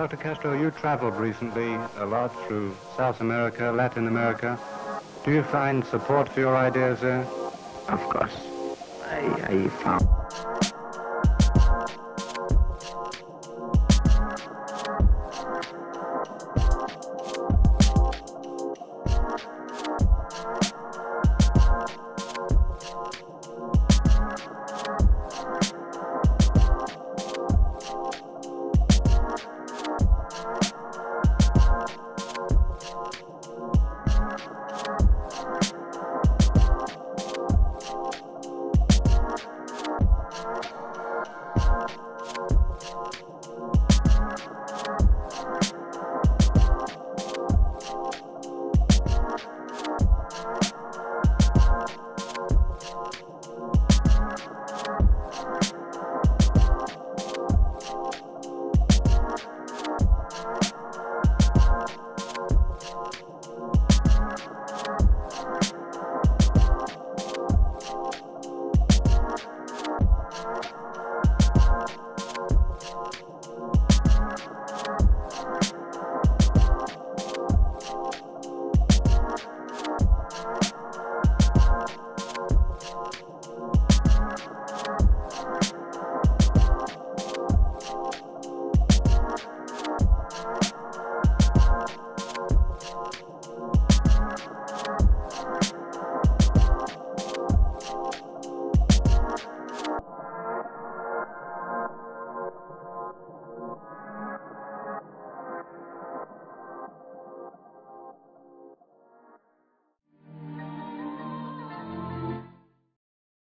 Dr. Castro, you traveled recently a lot through South America, Latin America. Do you find support for your ideas there? Of course. I, I found